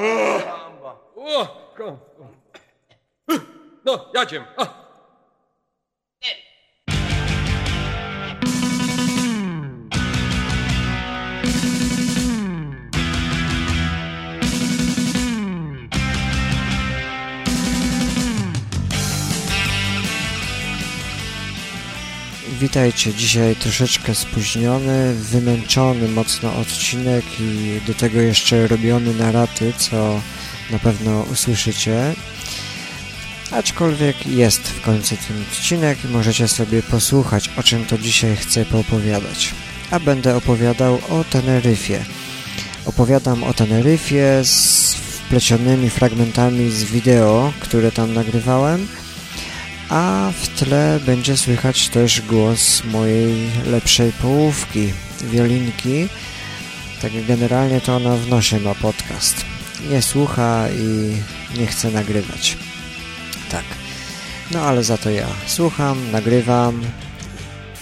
Caramba! Oh, oh. Não, ja Jim. Ah. Witajcie, dzisiaj troszeczkę spóźniony, wymęczony mocno odcinek i do tego jeszcze robiony na raty, co na pewno usłyszycie. Aczkolwiek jest w końcu ten odcinek i możecie sobie posłuchać, o czym to dzisiaj chcę poopowiadać. A będę opowiadał o Teneryfie. Opowiadam o Teneryfie z wplecionymi fragmentami z wideo, które tam nagrywałem – a w tle będzie słychać też głos mojej lepszej połówki, wiolinki. Tak generalnie to ona w nosie ma podcast. Nie słucha i nie chce nagrywać. Tak. No ale za to ja słucham, nagrywam,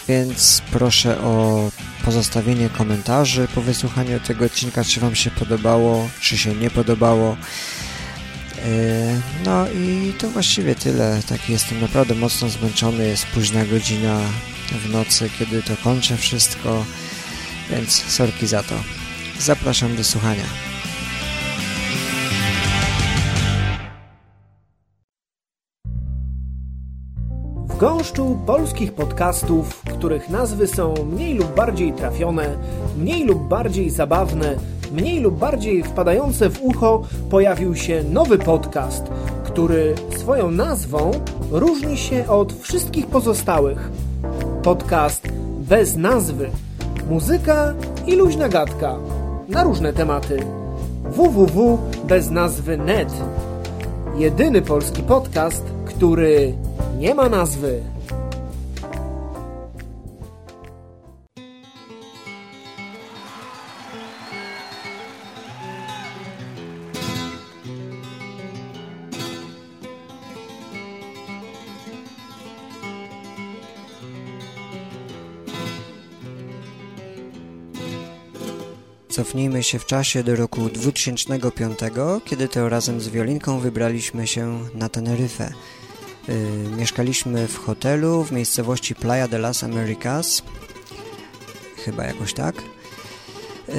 więc proszę o pozostawienie komentarzy po wysłuchaniu tego odcinka, czy Wam się podobało, czy się nie podobało. E, no i to właściwie tyle. Taki jestem naprawdę mocno zmęczony. Jest późna godzina w nocy, kiedy to kończę wszystko, więc sorki za to. Zapraszam do słuchania. W gąszczu polskich podcastów, których nazwy są mniej lub bardziej trafione, mniej lub bardziej zabawne, mniej lub bardziej wpadające w ucho, pojawił się nowy podcast, który swoją nazwą różni się od wszystkich pozostałych. Podcast bez nazwy, muzyka i luźna gadka na różne tematy. www bez nazwy net. Jedyny polski podcast, który nie ma nazwy. Cofnijmy się w czasie do roku 2005, kiedy to razem z Wiolinką wybraliśmy się na Teneryfę. Yy, mieszkaliśmy w hotelu w miejscowości Playa de las Americas, chyba jakoś tak. Yy,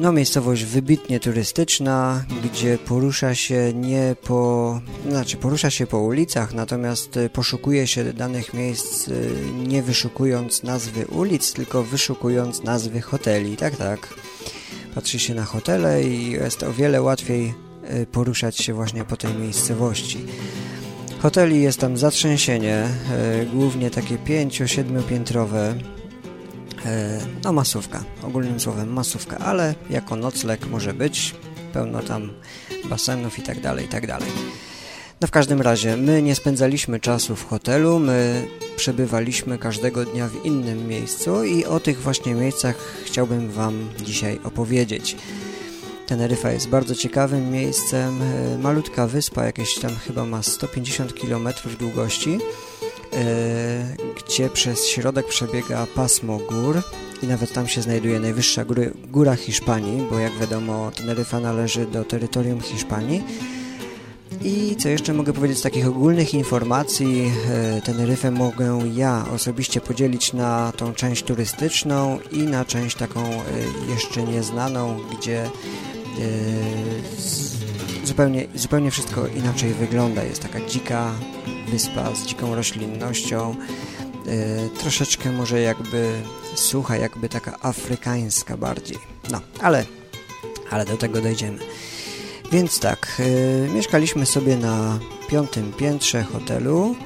no, miejscowość wybitnie turystyczna, gdzie porusza się nie po, znaczy porusza się po ulicach, natomiast y, poszukuje się danych miejsc y, nie wyszukując nazwy ulic, tylko wyszukując nazwy hoteli. Tak, tak patrzy się na hotele i jest o wiele łatwiej y, poruszać się właśnie po tej miejscowości. Hoteli jest tam zatrzęsienie, y, głównie takie 5-7 piętrowe, y, no masówka, ogólnym słowem masówka, ale jako nocleg może być, pełno tam basenów i tak dalej, i tak dalej. No w każdym razie, my nie spędzaliśmy czasu w hotelu, my przebywaliśmy każdego dnia w innym miejscu i o tych właśnie miejscach chciałbym Wam dzisiaj opowiedzieć. Teneryfa jest bardzo ciekawym miejscem, e, malutka wyspa, jakieś tam chyba ma 150 km długości, e, gdzie przez środek przebiega pasmo gór i nawet tam się znajduje najwyższa góry, góra Hiszpanii, bo jak wiadomo Teneryfa należy do terytorium Hiszpanii i co jeszcze mogę powiedzieć z takich ogólnych informacji? E, Teneryfę mogę ja osobiście podzielić na tą część turystyczną i na część taką e, jeszcze nieznaną, gdzie e, zupełnie, zupełnie wszystko inaczej wygląda. Jest taka dzika wyspa z dziką roślinnością, troszeczkę może jakby sucha, jakby taka afrykańska bardziej. No, ale, ale do tego dojdziemy. Więc tak, yy, mieszkaliśmy sobie na piątym piętrze hotelu.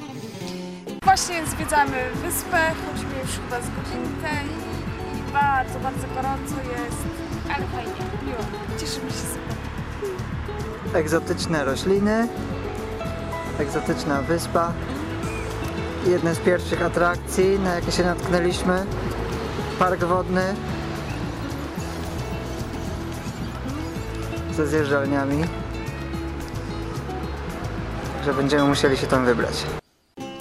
Właśnie zwiedzamy wyspę, chodzimy już chyba z godzinkę i, i bardzo, bardzo gorąco jest, ale fajnie, miło, cieszymy się super. Egzotyczne rośliny, egzotyczna wyspa. Jedne z pierwszych atrakcji, na jakie się natknęliśmy. Park wodny, ze zjeżdżalniami. Że będziemy musieli się tam wybrać.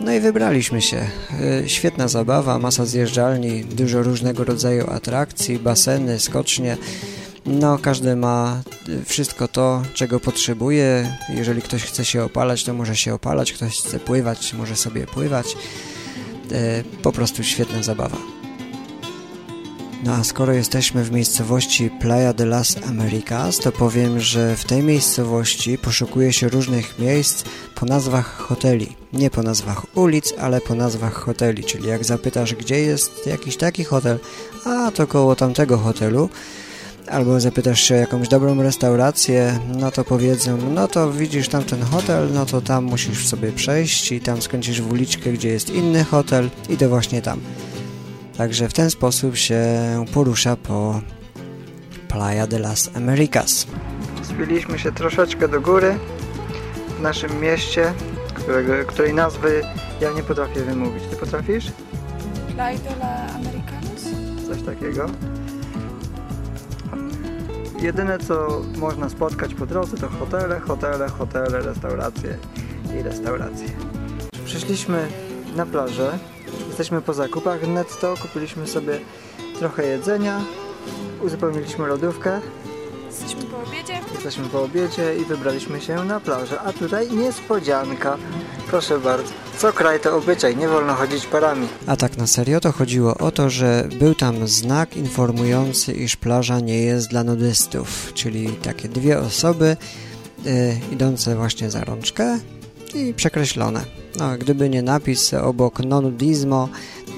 No i wybraliśmy się. E, świetna zabawa, masa zjeżdżalni, dużo różnego rodzaju atrakcji, baseny, skocznie. No, każdy ma y, wszystko to, czego potrzebuje. Jeżeli ktoś chce się opalać, to może się opalać, ktoś chce pływać, może sobie pływać. E, po prostu świetna zabawa. No a skoro jesteśmy w miejscowości Playa de las Americas, to powiem, że w tej miejscowości poszukuje się różnych miejsc po nazwach hoteli. Nie po nazwach ulic, ale po nazwach hoteli, czyli jak zapytasz, gdzie jest jakiś taki hotel, a to koło tamtego hotelu, albo zapytasz się o jakąś dobrą restaurację, no to powiedzą, no to widzisz tam ten hotel, no to tam musisz sobie przejść i tam skręcisz w uliczkę, gdzie jest inny hotel i to właśnie tam. Także w ten sposób się porusza po Playa de las Americas. Zbiliśmy się troszeczkę do góry w naszym mieście, którego, której nazwy ja nie potrafię wymówić. Ty potrafisz? Playa de la Americanos? Coś takiego. Jedyne co można spotkać po drodze to hotele, hotele, hotele, restauracje i restauracje. Przyszliśmy na plażę. Jesteśmy po zakupach netto, kupiliśmy sobie trochę jedzenia, uzupełniliśmy lodówkę, Jesteśmy po obiedzie. jesteśmy po obiedzie i wybraliśmy się na plażę. A tutaj niespodzianka. Proszę bardzo. Co kraj to obyczaj, nie wolno chodzić parami. A tak na serio to chodziło o to, że był tam znak informujący, iż plaża nie jest dla nudystów, czyli takie dwie osoby y, idące właśnie za rączkę i przekreślone. No, gdyby nie napis obok no nudizmo,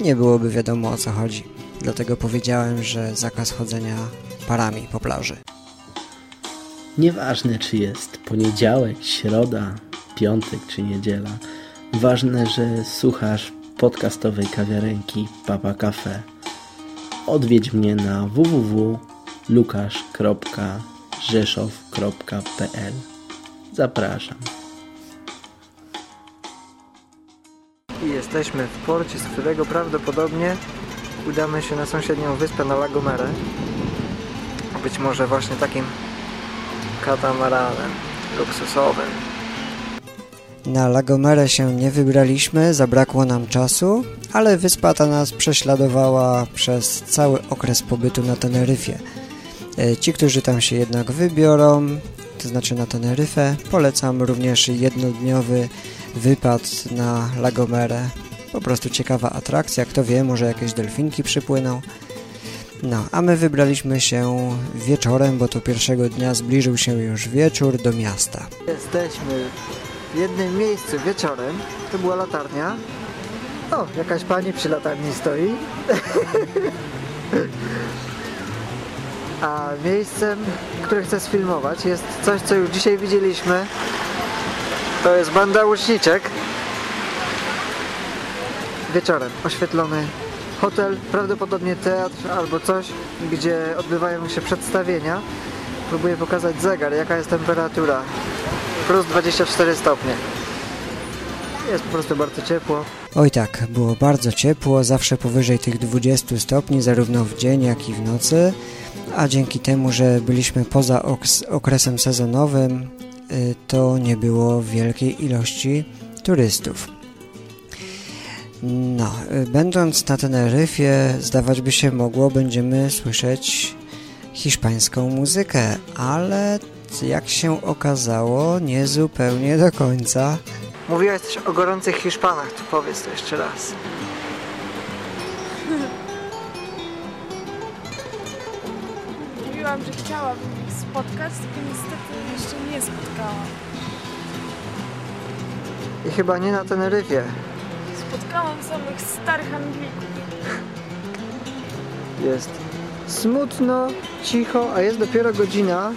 nie byłoby wiadomo o co chodzi. Dlatego powiedziałem, że zakaz chodzenia parami po plaży. Nieważne, czy jest poniedziałek, środa, piątek czy niedziela. Ważne, że słuchasz podcastowej kawiarenki Papa Cafe. Odwiedź mnie na www.lukasz.rzeszow.pl Zapraszam. I jesteśmy w porcie, z którego prawdopodobnie udamy się na sąsiednią wyspę na Lagomere. Być może właśnie takim katamaranem luksusowym. Na Lagomere się nie wybraliśmy, zabrakło nam czasu, ale wyspa ta nas prześladowała przez cały okres pobytu na Teneryfie. E, Ci, którzy tam się jednak wybiorą, to znaczy na Teneryfę, polecam również jednodniowy wypad na Lagomere. Po prostu ciekawa atrakcja, kto wie, może jakieś delfinki przypłyną. No, a my wybraliśmy się wieczorem, bo to pierwszego dnia zbliżył się już wieczór do miasta. Jesteśmy w jednym miejscu wieczorem. To była latarnia. O, jakaś pani przy latarni stoi. A miejscem, które chcę sfilmować jest coś, co już dzisiaj widzieliśmy. To jest banda łuczniczek. Wieczorem oświetlony hotel, prawdopodobnie teatr albo coś, gdzie odbywają się przedstawienia. Próbuję pokazać zegar, jaka jest temperatura. Plus 24 stopnie. Jest po prostu bardzo ciepło. Oj tak, było bardzo ciepło, zawsze powyżej tych 20 stopni, zarówno w dzień, jak i w nocy, a dzięki temu, że byliśmy poza okresem sezonowym, to nie było wielkiej ilości turystów. No, y, będąc na Teneryfie, zdawać by się mogło, będziemy słyszeć hiszpańską muzykę, ale jak się okazało, nie zupełnie do końca. Mówiłaś coś o gorących Hiszpanach, to powiedz to jeszcze raz. Mówiłam, że chciałabym spotkać, tylko niestety jeszcze nie spotkałam. I chyba nie na Teneryfie. Spotkałam samych starych Anglików. Jest smutno, cicho, a jest dopiero godzina.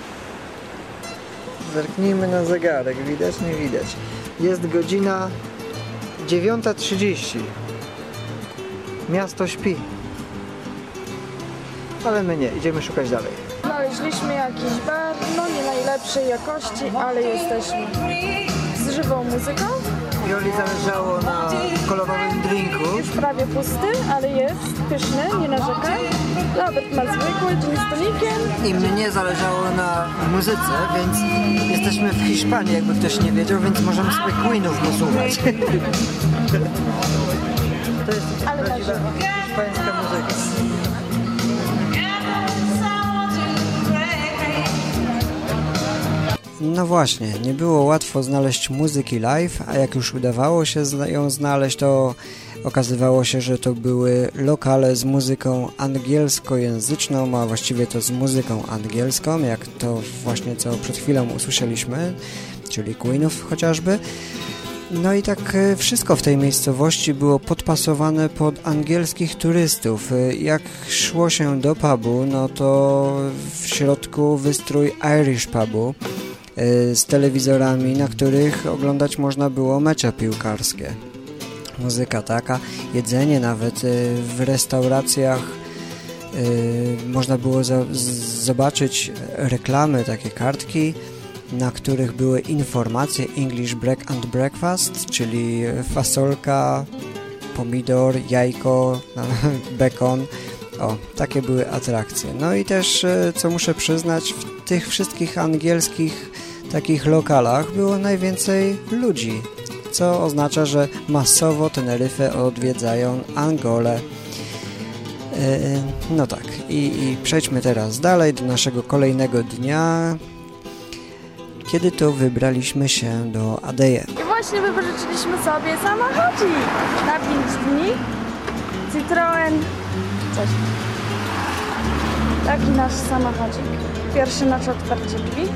Zerknijmy na zegarek, widać, nie widać. Jest godzina 9.30. Miasto śpi. Ale my nie, idziemy szukać dalej. Znaleźliśmy jakiś bar, no nie najlepszej jakości, ale jesteśmy z żywą muzyką. Joli zależało na kolorowym drinku. Już prawie pusty, ale jest pyszny, nie narzekaj. Robert ma zwykły, gin z tonikiem. I mnie zależało na muzyce, więc jesteśmy w Hiszpanii, jakby ktoś nie wiedział, więc możemy sobie Queenów posłuchać. To jest prawdziwa hiszpańska muzyka. No właśnie, nie było łatwo znaleźć muzyki live, a jak już udawało się ją znaleźć, to okazywało się, że to były lokale z muzyką angielskojęzyczną, a właściwie to z muzyką angielską, jak to właśnie co przed chwilą usłyszeliśmy, czyli Queenów chociażby. No i tak e, wszystko w tej miejscowości było podpasowane pod angielskich turystów. E, jak szło się do pubu, no to w środku wystrój Irish pubu z telewizorami, na których oglądać można było mecze piłkarskie. Muzyka taka, jedzenie nawet w restauracjach można było zobaczyć reklamy, takie kartki na których były informacje English Break and Breakfast, czyli fasolka, pomidor, jajko, bekon. O, takie były atrakcje. No i też, co muszę przyznać, w tych wszystkich angielskich takich lokalach było najwięcej ludzi, co oznacza, że masowo Teneryfę odwiedzają Angolę. E, no tak, I, i przejdźmy teraz dalej do naszego kolejnego dnia, kiedy to wybraliśmy się do Adeje. I właśnie wypożyczyliśmy sobie samochodzik na 5 dni. Citroen, coś. Taki nasz samochodzik. Pierwszy nasz otwarcie drzwi.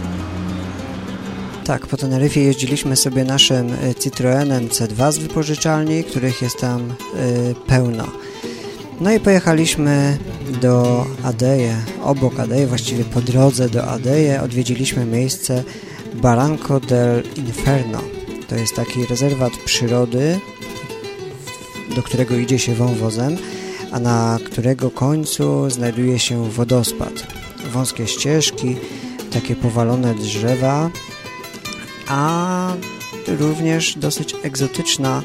Tak, po Teneryfie jeździliśmy sobie naszym e, Citroenem C2 z wypożyczalni, których jest tam y, pełno. No i pojechaliśmy do Adeje, obok Adeje, właściwie po drodze do Adeje odwiedziliśmy miejsce Barranco del Inferno. To jest taki rezerwat przyrody, do którego idzie się wąwozem, a na którego końcu znajduje się wodospad. Wąskie ścieżki, takie powalone drzewa, a również dosyć egzotyczna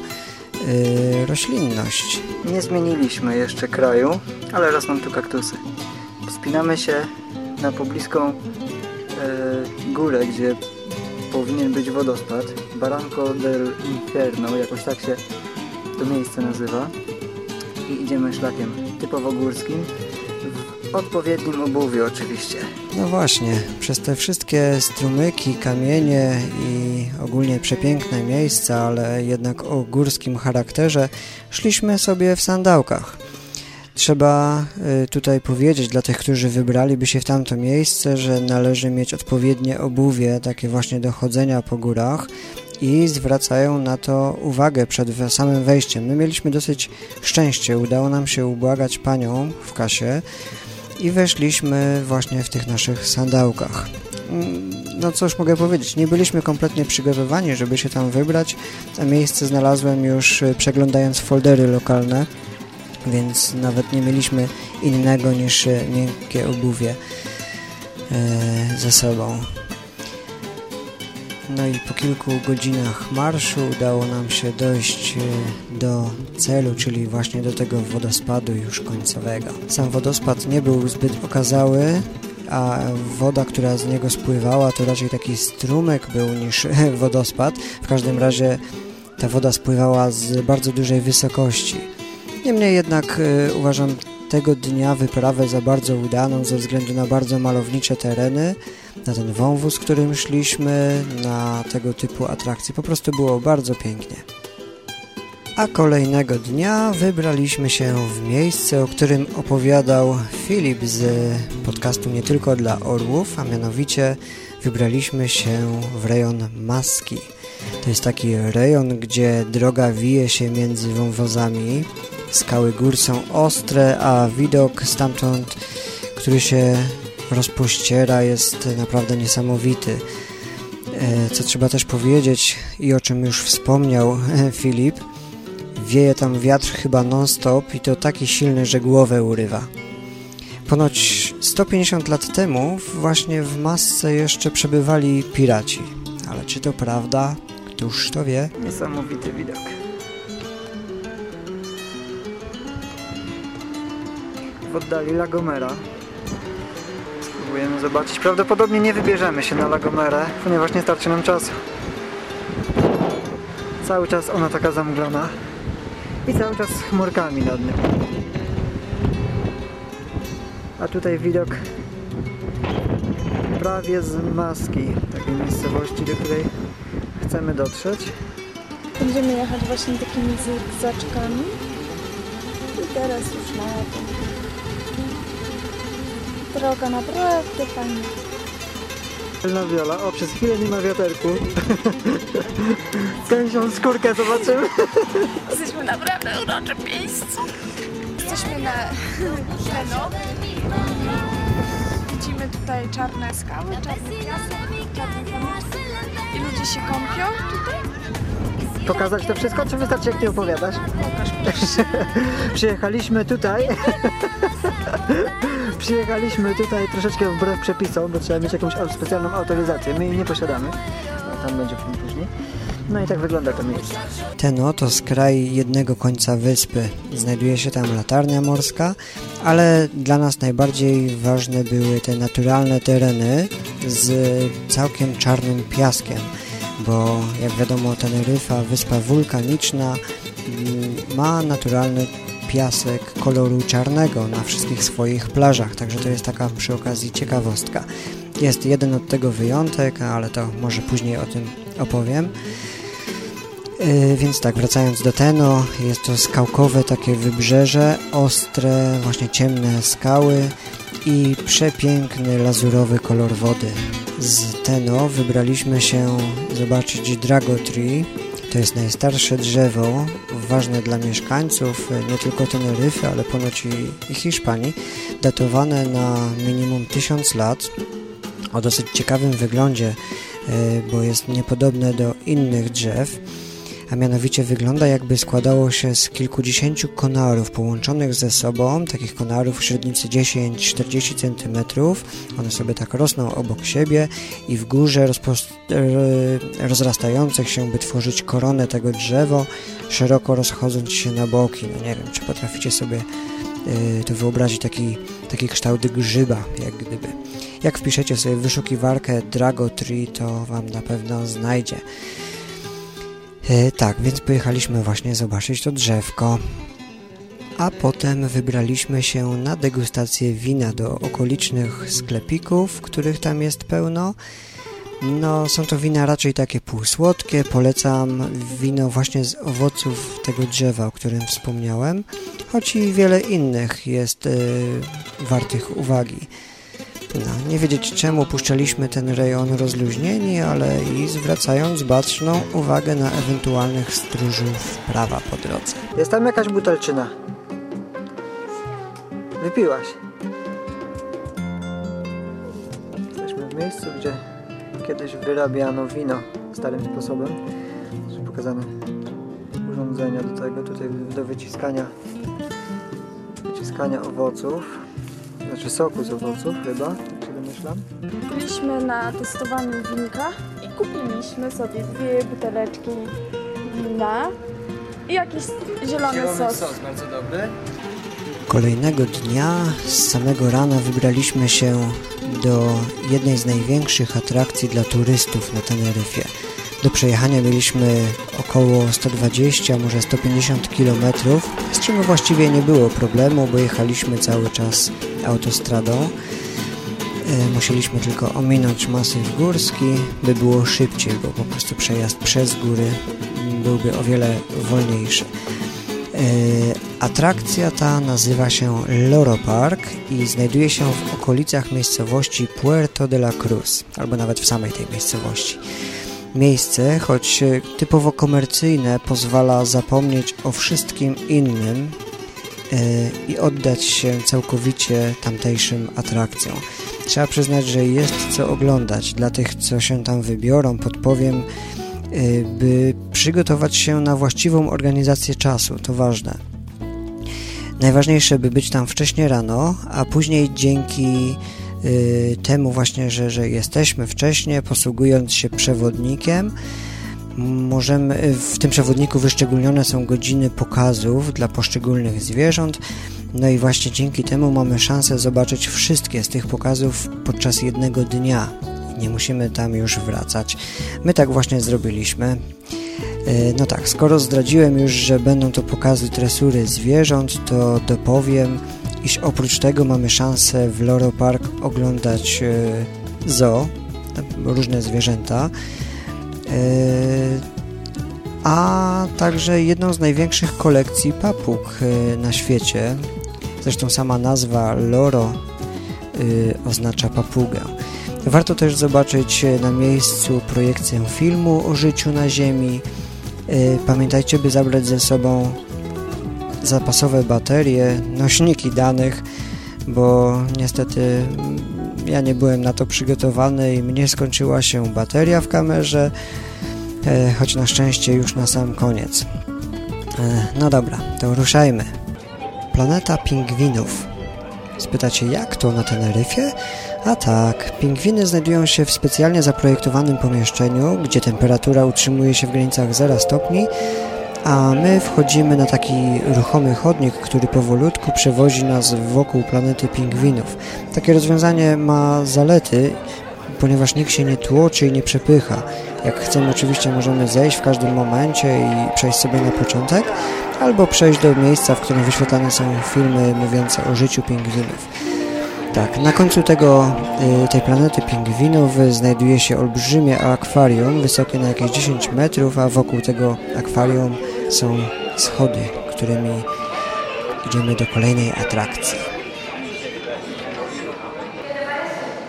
yy, roślinność. Nie zmieniliśmy jeszcze kraju, ale rosną tu kaktusy. Wspinamy się na pobliską yy, górę, gdzie powinien być wodospad. Barranco del Inferno, jakoś tak się to miejsce nazywa. I idziemy szlakiem typowo górskim, odpowiednim obuwiu oczywiście. No właśnie, przez te wszystkie strumyki, kamienie i ogólnie przepiękne miejsca, ale jednak o górskim charakterze, szliśmy sobie w sandałkach. Trzeba y, tutaj powiedzieć dla tych, którzy wybraliby się w tamto miejsce, że należy mieć odpowiednie obuwie, takie właśnie do chodzenia po górach i zwracają na to uwagę przed samym wejściem. My mieliśmy dosyć szczęście, udało nam się ubłagać panią w kasie i weszliśmy właśnie w tych naszych sandałkach. Mm, no cóż mogę powiedzieć, nie byliśmy kompletnie przygotowani, żeby się tam wybrać, a miejsce znalazłem już y, przeglądając foldery lokalne więc nawet nie mieliśmy innego niż e, miękkie obuwie e, ze sobą. No i po kilku godzinach marszu udało nam się dojść e, do celu, czyli właśnie do tego wodospadu już końcowego. Sam wodospad nie był zbyt okazały, a woda, która z niego spływała, to raczej taki strumyk był niż wodospad. W każdym razie ta woda spływała z bardzo dużej wysokości. Niemniej jednak y, uważam tego dnia wyprawę za bardzo udaną ze względu na bardzo malownicze tereny, na ten wąwóz, którym szliśmy, na tego typu atrakcje. Po prostu było bardzo pięknie. A kolejnego dnia wybraliśmy się w miejsce, o którym opowiadał Filip z podcastu Nie Tylko dla Orłów, a mianowicie wybraliśmy się w rejon Maski. To jest taki rejon, gdzie droga wije się między wąwozami, Skały gór są ostre, a widok stamtąd, który się rozpościera, jest naprawdę niesamowity. E, co trzeba też powiedzieć i o czym już wspomniał Filip, wieje tam wiatr chyba non-stop i to taki silny, że głowę urywa. Ponoć 150 lat temu właśnie w masce jeszcze przebywali piraci. Ale czy to prawda? Któż to wie? Niesamowity widok. oddali Lagomera. Spróbujemy zobaczyć. Prawdopodobnie nie wybierzemy się na Lagomerę, ponieważ nie starczy nam czasu. Cały czas ona taka zamglona i cały czas z chmurkami nad nią. A tutaj widok prawie z Maski, takiej miejscowości, do której chcemy dotrzeć. Będziemy jechać właśnie takimi zygzaczkami. I teraz już na. Droga naprawdę fajna. Na wiola. O, przez chwilę nie ma wiaterku. Gęsią skórkę zobaczymy. Jesteśmy naprawdę uroczym miejscu. Jesteśmy na Leno. Widzimy tutaj czarne skały, czarny piasek, czarny. I ludzie się kąpią tutaj. Pokazać to wszystko, czy wystarczy jak nie opowiadasz? Pokaż Przyjechaliśmy tutaj. Przyjechaliśmy tutaj troszeczkę wbrew przepisom, bo trzeba mieć jakąś specjalną autoryzację. My jej nie posiadamy. No, tam będzie później. No i tak wygląda to miejsce. Teno to skraj jednego końca wyspy. Znajduje się tam latarnia morska, ale dla nas najbardziej ważne były te naturalne tereny z całkiem czarnym piaskiem, bo jak wiadomo Teneryfa, wyspa wulkaniczna, mm, ma naturalny piasek koloru czarnego na wszystkich swoich plażach, także to jest taka przy okazji ciekawostka. Jest jeden od tego wyjątek, ale to może później o tym opowiem. Yy, więc tak, wracając do Teno, jest to skałkowe takie wybrzeże, ostre, właśnie ciemne skały i przepiękny lazurowy kolor wody. Z Teno wybraliśmy się zobaczyć Drago Tree. To jest najstarsze drzewo, ważne dla mieszkańców nie tylko Teneryfy, ale ponoć i, Hiszpanii, datowane na minimum 1000 lat, o dosyć ciekawym wyglądzie, yy, bo jest niepodobne do innych drzew a mianowicie wygląda jakby składało się z kilkudziesięciu konarów połączonych ze sobą, takich konarów średnicy 10-40 cm. One sobie tak rosną obok siebie i w górze rozrastających się, by tworzyć koronę tego drzewo, szeroko rozchodząc się na boki. No nie wiem, czy potraficie sobie y, to wyobrazić taki, taki kształt grzyba, jak gdyby. Jak wpiszecie sobie wyszukiwarkę Drago Tree, to Wam na pewno znajdzie. E, tak, więc pojechaliśmy właśnie zobaczyć to drzewko. A potem wybraliśmy się na degustację wina do okolicznych sklepików, których tam jest pełno. No, są to wina raczej takie półsłodkie. Polecam wino właśnie z owoców tego drzewa, o którym wspomniałem, choć i wiele innych jest y, wartych uwagi. Nie wiedzieć czemu puszczaliśmy ten rejon rozluźnieni, ale i zwracając baczną uwagę na ewentualnych stróżów prawa po drodze. Jest tam jakaś butelczyna. Wypiłaś. Jesteśmy w miejscu, gdzie kiedyś wyrabiano wino starym sposobem. Są pokazane urządzenia do tego, tutaj do wyciskania wyciskania owoców. Znaczy soku z owoców chyba, tak się domyślam. Byliśmy na testowaniu winka i kupiliśmy sobie dwie buteleczki wina i jakiś zielony, sos. bardzo dobry. Kolejnego dnia z samego rana wybraliśmy się do jednej z największych atrakcji dla turystów na Teneryfie. Do przejechania mieliśmy około 120, może 150 km, z czym właściwie nie było problemu, bo jechaliśmy cały czas autostradą. E, Musieliśmy tylko ominąć masyw górski, by było szybciej, bo po prostu przejazd przez góry byłby o wiele wolniejszy. E, Atrakcja ta nazywa się Loro Park i znajduje się w okolicach miejscowości Puerto de la Cruz, albo nawet w samej tej miejscowości. Miejsce, choć typowo komercyjne, pozwala zapomnieć o wszystkim innym i oddać się całkowicie tamtejszym atrakcjom. Trzeba przyznać, że jest co oglądać. Dla tych, co się tam wybiorą, podpowiem, e, by przygotować się na właściwą organizację czasu. To ważne. Najważniejsze, by być tam wcześnie rano, a później dzięki y, temu właśnie, że, że jesteśmy wcześnie, posługując się przewodnikiem, możemy, w tym przewodniku wyszczególnione są godziny pokazów dla poszczególnych zwierząt, no i właśnie dzięki temu mamy szansę zobaczyć wszystkie z tych pokazów podczas jednego dnia. Nie musimy tam już wracać. My tak właśnie zrobiliśmy. E, No tak, skoro zdradziłem już, że będą to pokazy tresury zwierząt, to dopowiem, iż oprócz tego mamy szansę w Loro Park oglądać e, zoo, różne zwierzęta, a także jedną z największych kolekcji papug na świecie. Zresztą sama nazwa Loro oznacza papugę. Warto też zobaczyć na miejscu projekcję filmu o życiu na Ziemi. Pamiętajcie, by zabrać ze sobą zapasowe baterie, nośniki danych, bo niestety ja nie byłem na to przygotowany i mnie skończyła się bateria w kamerze, e, choć na szczęście już na sam koniec. E, no dobra, to ruszajmy. Planeta pingwinów. Spytacie, jak to na Teneryfie? A tak, pingwiny znajdują się w specjalnie zaprojektowanym pomieszczeniu, gdzie temperatura utrzymuje się w granicach 0 stopni, a my wchodzimy na taki ruchomy chodnik, który powolutku przewozi nas wokół planety pingwinów. Takie rozwiązanie ma zalety, ponieważ nikt się nie tłoczy i nie przepycha. Jak chcemy, oczywiście możemy zejść w każdym momencie i przejść sobie na początek, albo przejść do miejsca, w którym wyświetlane są filmy mówiące o życiu pingwinów. Tak, na końcu tego, y, tej planety pingwinów znajduje się olbrzymie akwarium, wysokie na jakieś 10 metrów, a wokół tego akwarium są schody, którymi idziemy do kolejnej atrakcji.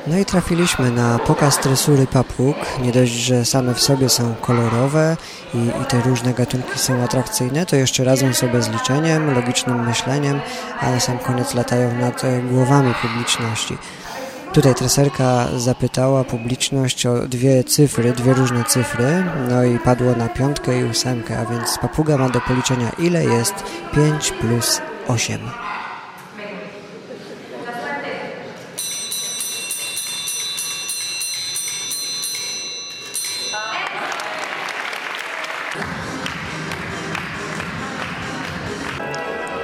No i trafiliśmy na pokaz tresury papug. Nie dość, że same w sobie są kolorowe i, i, te różne gatunki są atrakcyjne, to jeszcze razem sobie z liczeniem, logicznym myśleniem, a na sam koniec latają nad głowami publiczności. Tutaj treserka zapytała publiczność o dwie cyfry, dwie różne cyfry, no i padło na piątkę i ósemkę, a więc papuga ma do policzenia ile jest 5 plus 8.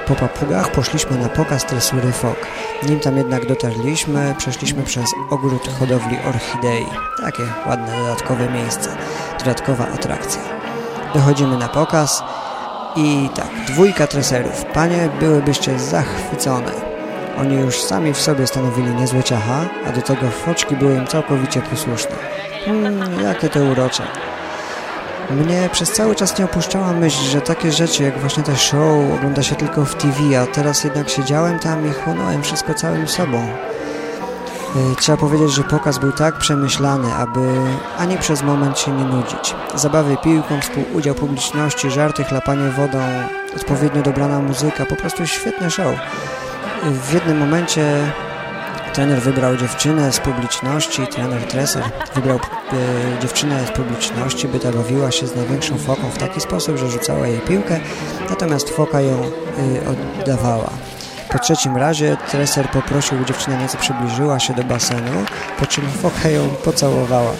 Po papugach poszliśmy na pokaz tresury fok. Nim tam jednak dotarliśmy, przeszliśmy przez ogród hodowli orchidei. Takie ładne, dodatkowe miejsce, dodatkowa atrakcja. Dochodzimy na pokaz i tak, dwójka treserów. Panie, byłybyście zachwycone. Oni już sami w sobie stanowili niezłe ciacha, a do tego foczki były im całkowicie posłuszne. Hmm, jakie to urocze. Mnie przez cały czas nie opuszczała myśl, że takie rzeczy jak właśnie te show ogląda się tylko w TV, a teraz jednak siedziałem tam i chłonąłem wszystko całym sobą. E, trzeba powiedzieć, że pokaz był tak przemyślany, aby ani przez moment się nie nudzić. Zabawy piłką, współudział publiczności, żarty, chlapanie wodą, odpowiednio dobrana muzyka, po prostu świetny show. W jednym momencie Trener wybrał dziewczynę z publiczności, trener Treser wybrał e, dziewczynę z publiczności, by ta bawiła się z największą foką w taki sposób, że rzucała jej piłkę, natomiast foka ją e, oddawała. Po trzecim razie treser poprosił, by dziewczyna nieco przybliżyła się do basenu, po czym foka ją pocałowała.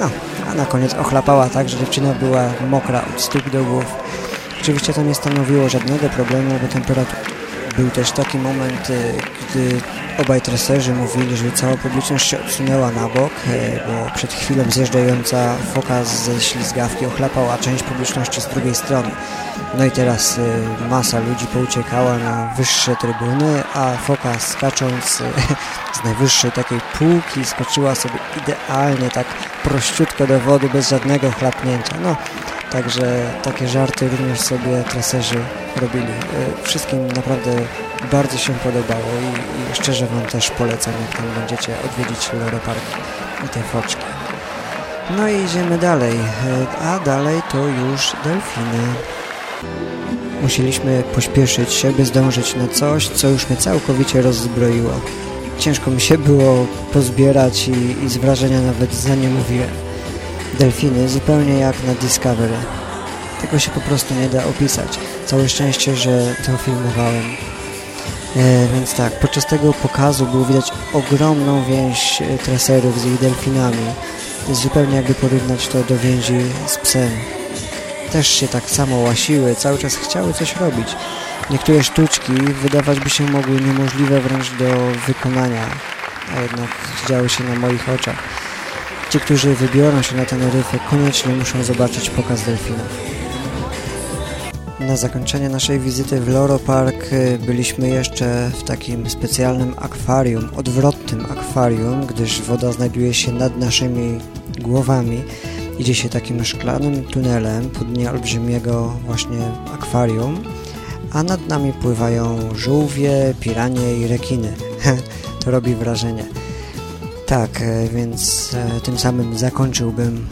No, a na koniec ochlapała tak, że dziewczyna była mokra od stóp do głów. Oczywiście to nie stanowiło żadnego problemu, bo temperatura... Był też taki moment, e, gdy Obaj treserzy mówili, że cała publiczność się odsunęła na bok, e, bo przed chwilą zjeżdżająca foka ze ślizgawki ochlapała część publiczności z drugiej strony. No i teraz e, masa ludzi pouciekała na wyższe trybuny, a foka skacząc e, z najwyższej takiej półki skoczyła sobie idealnie tak prościutko do wody bez żadnego chlapnięcia. No, Także takie żarty również sobie traserzy robili. E, wszystkim naprawdę bardzo się podobało i, i szczerze Wam też polecam, jak tam będziecie odwiedzić Loro i te foczki. No i idziemy dalej, e, a dalej to już delfiny. Musieliśmy pośpieszyć się, by zdążyć na coś, co już mnie całkowicie rozzbroiło. Ciężko mi się było pozbierać i, i z wrażenia nawet za nie mówiłem delfiny zupełnie jak na Discovery. Tego się po prostu nie da opisać. Całe szczęście, że to filmowałem. E, więc tak, podczas tego pokazu było widać ogromną więź e, traserów z ich delfinami. Zupełnie jakby porównać to do więzi z psem. Też się tak samo łasiły, cały czas chciały coś robić. Niektóre sztuczki wydawać by się mogły niemożliwe wręcz do wykonania, a jednak działy się na moich oczach. Ci, którzy wybiorą się na Teneryfę, koniecznie muszą zobaczyć pokaz delfinów. Na zakończenie naszej wizyty w Loro Park y, byliśmy jeszcze w takim specjalnym akwarium, odwrotnym akwarium, gdyż woda znajduje się nad naszymi głowami. Idzie się takim szklanym tunelem po dnie olbrzymiego właśnie akwarium, a nad nami pływają żółwie, piranie i rekiny. to robi wrażenie. Tak, e, więc e, tym samym zakończyłbym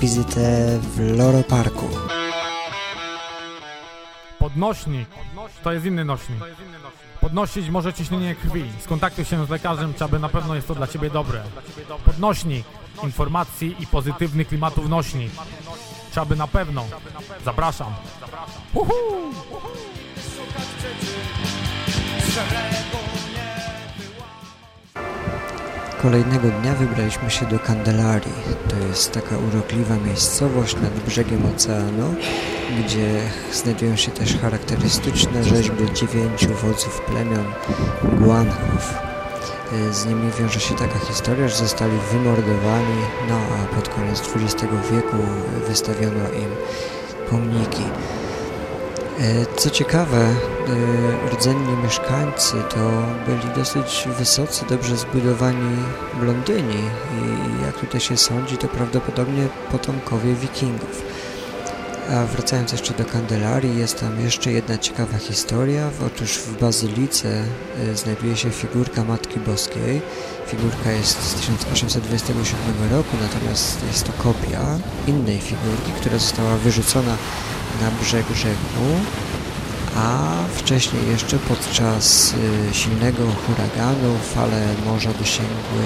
wizytę w Loro Parku. Podnośnik to jest inny nośnik. Podnosić może ciśnienie krwi. Skontaktuj się z lekarzem, czy aby na pewno jest to dla Ciebie dobre. Podnośnik informacji i pozytywnych klimatów nośnik. Czy aby na pewno. Zapraszam. Uhu! Kolejnego dnia wybraliśmy się do Candelarii. To jest taka urokliwa miejscowość nad brzegiem oceanu, gdzie znajdują się też charakterystyczne rzeźby dziewięciu wodzów plemion Guanchów. Z nimi wiąże się taka historia, że zostali wymordowani, no a pod koniec XX wieku wystawiono im pomniki. E, co ciekawe, e, rdzenni mieszkańcy to byli dosyć wysocy, dobrze zbudowani blondyni i jak tutaj się sądzi, to prawdopodobnie potomkowie wikingów. A wracając jeszcze do Kandelarii, jest tam jeszcze jedna ciekawa historia. Otóż w Bazylice e, znajduje się figurka Matki Boskiej. Figurka jest z 1827 roku, natomiast jest to kopia innej figurki, która została wyrzucona na brzeg rzeku, a wcześniej jeszcze podczas y, silnego huraganu fale morza dosięgły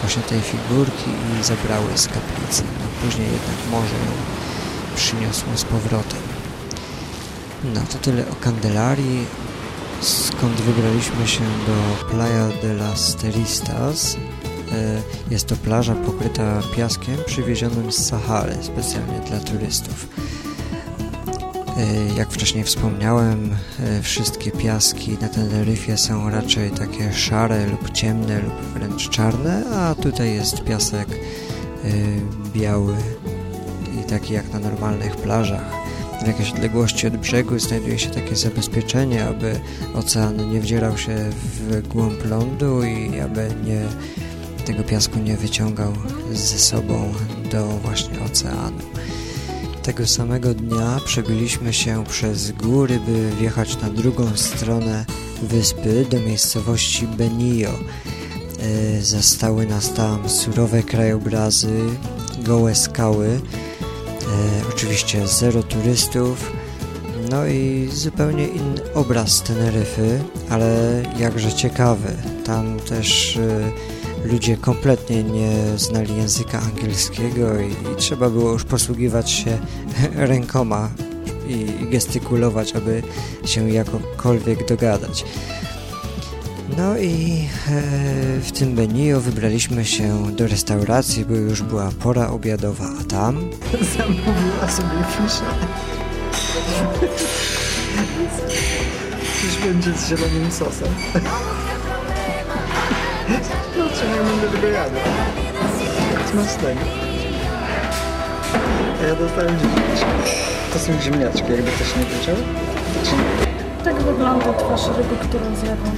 właśnie tej figurki i zabrały z kaplicy. No, później jednak morze ją przyniosło z powrotem. No to tyle o Candelarii, skąd wybraliśmy się do Playa de las Teristas. Y, jest to plaża pokryta piaskiem przywiezionym z Sahary specjalnie dla turystów. E, jak wcześniej wspomniałem, e, wszystkie piaski na Teneryfie są raczej takie szare lub ciemne lub wręcz czarne, a tutaj jest piasek e, biały i taki jak na normalnych plażach. W jakiejś odległości od brzegu znajduje się takie zabezpieczenie, aby ocean nie wdzierał się w głąb lądu i aby nie, tego piasku nie wyciągał ze sobą do właśnie oceanu. Tego samego dnia przebyliśmy się przez góry, by wjechać na drugą stronę wyspy do miejscowości Benio. E, zastały nas tam surowe krajobrazy, gołe skały, e, oczywiście zero turystów, no i zupełnie inny obraz Teneryfy, ale jakże ciekawy. Tam też e, ludzie kompletnie nie znali języka angielskiego i, i trzeba było już posługiwać się rękoma i, i gestykulować, aby się jakokolwiek dogadać. No i e, w tym Benio wybraliśmy się do restauracji, bo już była pora obiadowa, a tam... Zamówiła sobie fiszę. Czyż będzie z zielonym sosem. No, czy nie będę tego jadł. Smacznego. Ja dostałem ziemniaczki. To są ziemniaczki, jakby ktoś nie wiedział. Tak wygląda twarz ryby, którą zjadłam.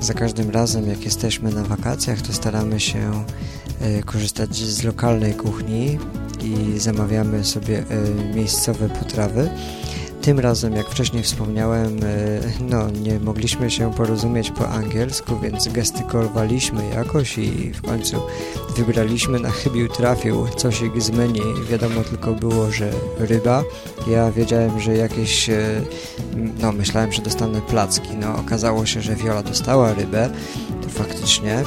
Za każdym razem, jak jesteśmy na wakacjach, to staramy się y, korzystać z lokalnej kuchni i zamawiamy sobie y, miejscowe potrawy. Tym razem, jak wcześniej wspomniałem, e, no nie mogliśmy się porozumieć po angielsku, więc gestykulowaliśmy jakoś i w końcu wybraliśmy na chybił trafił coś z menu. Wiadomo tylko było, że ryba. Ja wiedziałem, że jakieś, e, no myślałem, że dostanę placki. No okazało się, że Viola dostała rybę, to faktycznie,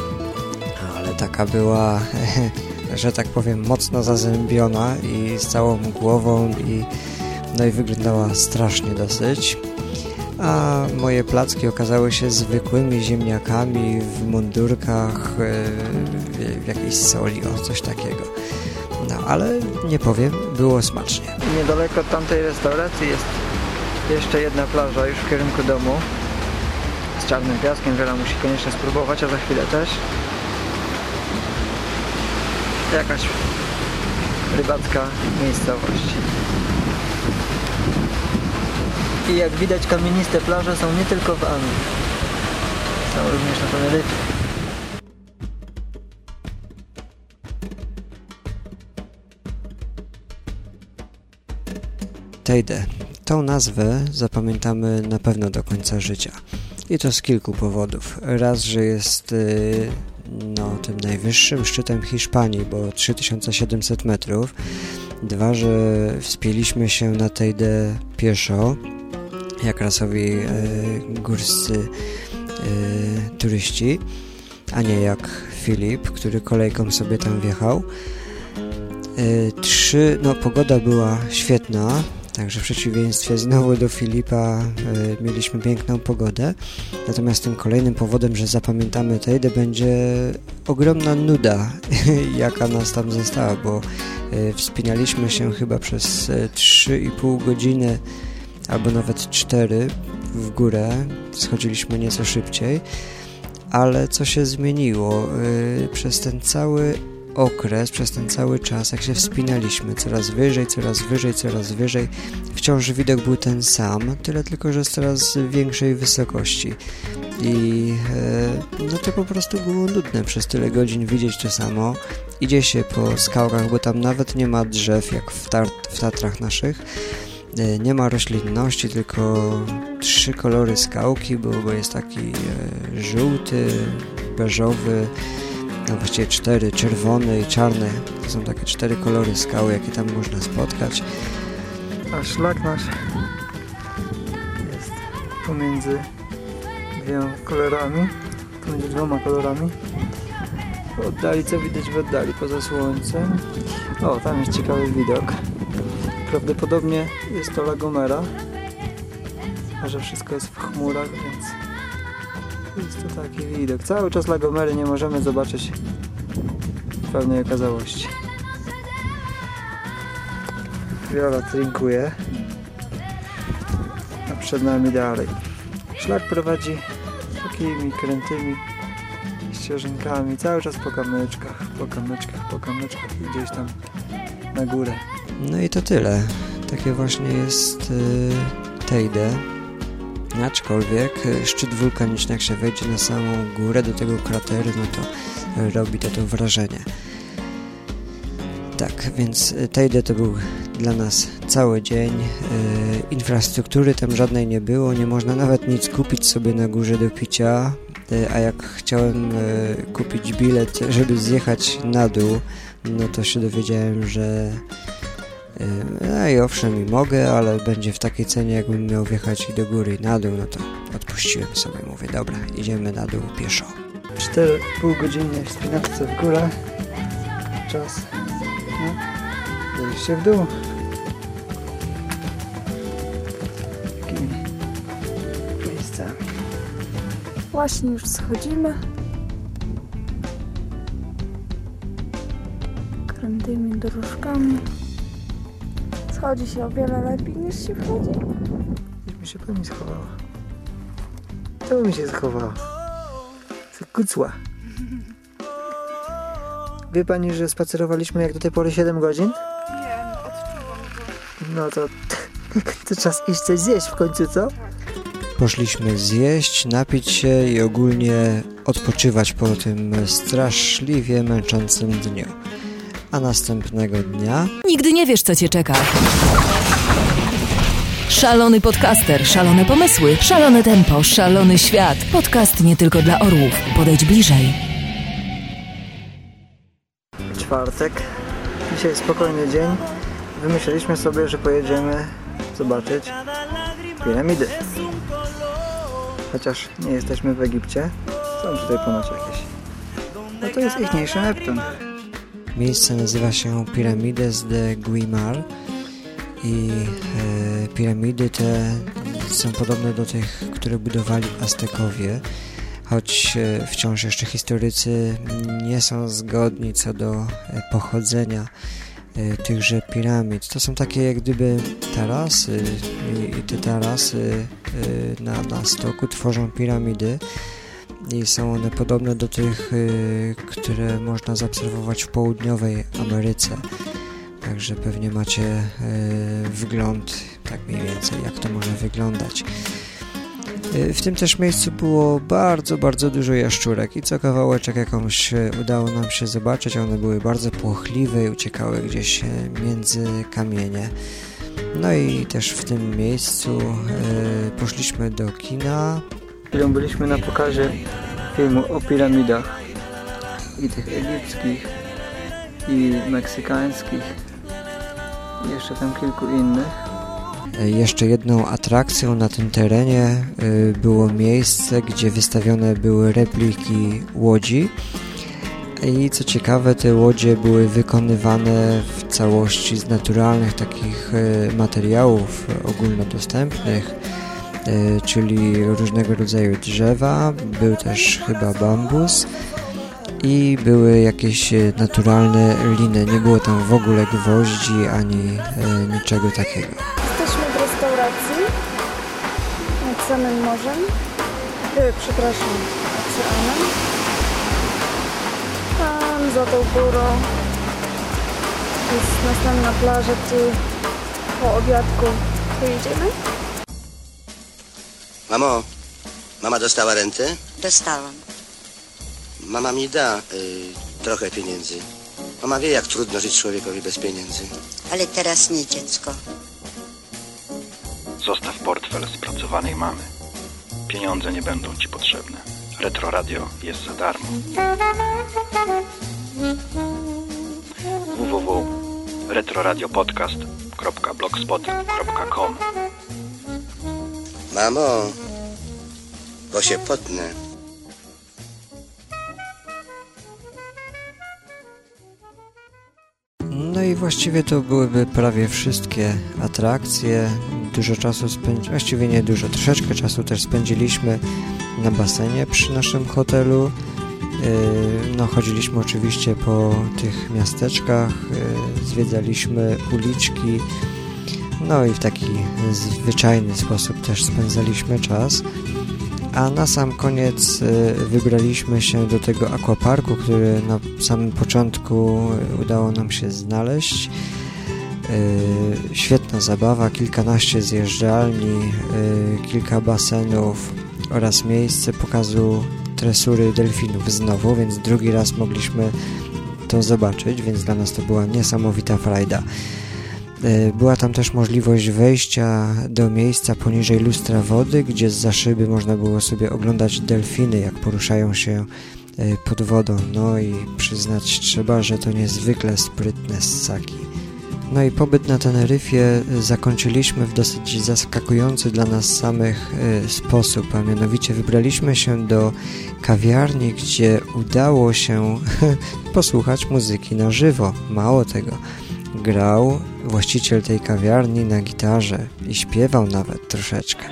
ale taka była, że tak powiem, mocno zazębiona i z całą głową i no i wyglądała strasznie dosyć. A moje placki okazały się zwykłymi ziemniakami w mundurkach, e, w jakiejś soli, o coś takiego. No ale nie powiem, było smacznie. Niedaleko tamtej restauracji jest jeszcze jedna plaża już w kierunku domu z czarnym piaskiem. Wiele musi koniecznie spróbować, a za chwilę też. Jakaś rybacka miejscowość. I jak widać kamieniste plaże są nie tylko w Anglii. Są również na Teneryfie. Tejde. Tą nazwę zapamiętamy na pewno do końca życia. I to z kilku powodów. Raz, że jest y, no, tym najwyższym szczytem Hiszpanii, bo 3700 metrów. Dwa, że wspięliśmy się na Tejde pieszo, jak rasowi y, górscy y, turyści, a nie jak Filip, który kolejką sobie tam wjechał. Trzy, no pogoda była świetna, Także w przeciwieństwie znowu do Filipa mieliśmy piękną pogodę. Natomiast tym kolejnym powodem, że zapamiętamy Tejdę będzie ogromna nuda, jaka nas tam została, bo y, wspinaliśmy się chyba przez 3,5 godziny albo nawet 4 w górę. Schodziliśmy nieco szybciej. Ale co się zmieniło? Y, przez ten cały okres, przez ten cały czas, jak się wspinaliśmy coraz wyżej, coraz wyżej, coraz wyżej, wciąż widok był ten sam, tyle tylko, że z coraz większej wysokości. I e, no to po prostu było nudne przez tyle godzin widzieć to samo. Idzie się po skałkach, bo tam nawet nie ma drzew, jak w, w Tatrach naszych. E, nie ma roślinności, tylko trzy kolory skałki, bo, bo jest taki e, żółty, beżowy, no właściwie cztery, czerwony i czarny. To są takie cztery kolory skały, jakie tam można spotkać. A szlak nasz jest pomiędzy dwiema kolorami, pomiędzy dwoma kolorami. W oddali, co widać w oddali, poza słońcem. O, tam jest ciekawy widok. Prawdopodobnie jest to Lagomera, a że wszystko jest w chmurach, więc jest to taki widok. Cały czas Lagomery nie możemy zobaczyć w pełnej okazałości. Wiola trinkuje. A przed nami dalej. Szlak prowadzi takimi krętymi ścieżynkami. Cały czas po kamyczkach, po kamyczkach, po kamyczkach i gdzieś tam na górę. No i to tyle. Takie właśnie jest yy, Tejde. Aczkolwiek e, szczyt wulkaniczny, jak się wejdzie na samą górę do tego krateru, no to robi to, to wrażenie. Tak, więc e, Tejde to był dla nas cały dzień. E, infrastruktury tam żadnej nie było, nie można nawet nic kupić sobie na górze do picia, a jak chciałem kupić bilet, żeby zjechać na dół, no to się dowiedziałem, że no i owszem, i mogę, ale będzie w takiej cenie, jakbym miał wjechać i do góry i na dół, no to odpuściłem sobie. Mówię, dobra, idziemy na dół pieszo. 4,5 godzinnej wspinaczce w górę. Czas no, zejście w dół. Takimi miejscami. Właśnie już schodzimy. Krętymi dróżkami. Schodzi się o wiele lepiej niż się wchodzi. Gdzieś mi się pani schowała. Co mi się schowała? Kucła. Wie pani, że spacerowaliśmy jak do tej pory 7 godzin? Nie, no odczuwam No to, to czas iść coś zjeść w końcu, co? Poszliśmy zjeść, napić się i ogólnie odpoczywać po tym straszliwie męczącym dniu a następnego dnia... Nigdy nie wiesz, co cię czeka. Szalony podcaster, szalone pomysły, szalone tempo, szalony świat. Podcast nie tylko dla orłów. Podejdź bliżej. Czwartek. Dzisiaj spokojny dzień. Wymyśliliśmy sobie, że pojedziemy zobaczyć piramidy. Chociaż nie jesteśmy w Egipcie. Są tutaj ponoć jakieś. No to jest ichniejszy Neptun. Miejsce nazywa się Pyramides de Guimar i e, piramidy te są podobne do tych, które budowali Aztekowie, choć e, wciąż jeszcze historycy nie są zgodni co do e, pochodzenia e, tychże piramid. To są takie jak gdyby tarasy i, i te tarasy e, na, na stoku tworzą piramidy i są one podobne do tych, y, które można zaobserwować w południowej Ameryce. Także pewnie macie e, wgląd, tak mniej więcej, jak to może wyglądać. E, w tym też miejscu było bardzo, bardzo dużo jaszczurek i co kawałeczek jakąś udało nam się zobaczyć. One były bardzo płochliwe i uciekały gdzieś między kamienie. No i też w tym miejscu poszliśmy do kina. Chwilą byliśmy na pokazie filmu o piramidach i tych egipskich i meksykańskich i jeszcze tam kilku innych. E, jeszcze jedną atrakcją na tym terenie e, było miejsce, gdzie wystawione były repliki łodzi i co ciekawe, te łodzie były wykonywane w całości z naturalnych takich e, materiałów ogólnodostępnych, czyli różnego rodzaju drzewa, był też chyba bambus i były jakieś e, naturalne liny. Nie było tam w ogóle gwoździ ani niczego takiego. Jesteśmy w restauracji nad samym morzem. przepraszam, oceanem za tą górą. Jest następna plaża, gdzie po obiadku pojedziemy. Mamo, mama dostała rentę? Dostałam. Mama mi da y, trochę pieniędzy. Mama wie, jak trudno żyć człowiekowi bez pieniędzy. Ale teraz nie, dziecko. Zostaw portfel spracowanej mamy. Pieniądze nie będą ci potrzebne. Retro Radio jest za darmo www.retroradiopodcast.blogspot.com Mamo, bo się potnę. No i właściwie to byłyby prawie wszystkie atrakcje. Dużo czasu spędziliśmy, właściwie nie dużo, troszeczkę czasu też spędziliśmy na basenie przy naszym hotelu. Yy, no, chodziliśmy oczywiście po tych miasteczkach, yy, zwiedzaliśmy uliczki, no i w taki zwyczajny sposób też spędzaliśmy czas. A na sam koniec yy, wybraliśmy się do tego aquaparku, który na samym początku udało nam się znaleźć. Świetna zabawa, kilkanaście zjeżdżalni, kilka basenów oraz miejsce pokazu tresury delfinów znowu, więc drugi raz mogliśmy to zobaczyć, więc dla nas to była niesamowita frajda. E, była tam też możliwość wejścia do miejsca poniżej lustra wody, gdzie z za szyby można było sobie oglądać delfiny, jak poruszają się e, pod wodą. No i przyznać trzeba, że to niezwykle sprytne ssaki. No i pobyt na Teneryfie zakończyliśmy w dosyć zaskakujący dla nas samych e, sposób, a mianowicie wybraliśmy się do kawiarni, gdzie udało się posłuchać muzyki na żywo. Mało tego, grał właściciel tej kawiarni na gitarze i śpiewał nawet troszeczkę.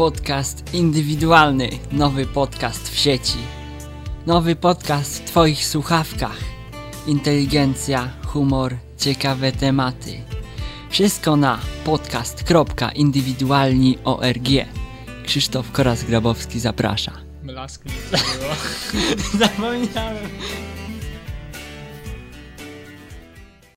Podcast indywidualny, nowy podcast w sieci. Nowy podcast w Twoich słuchawkach. Inteligencja, humor, ciekawe tematy. Wszystko na podcast.indywidualni.org. Krzysztof Koras-Grabowski zaprasza. Mlask nie było. Zapomniałem.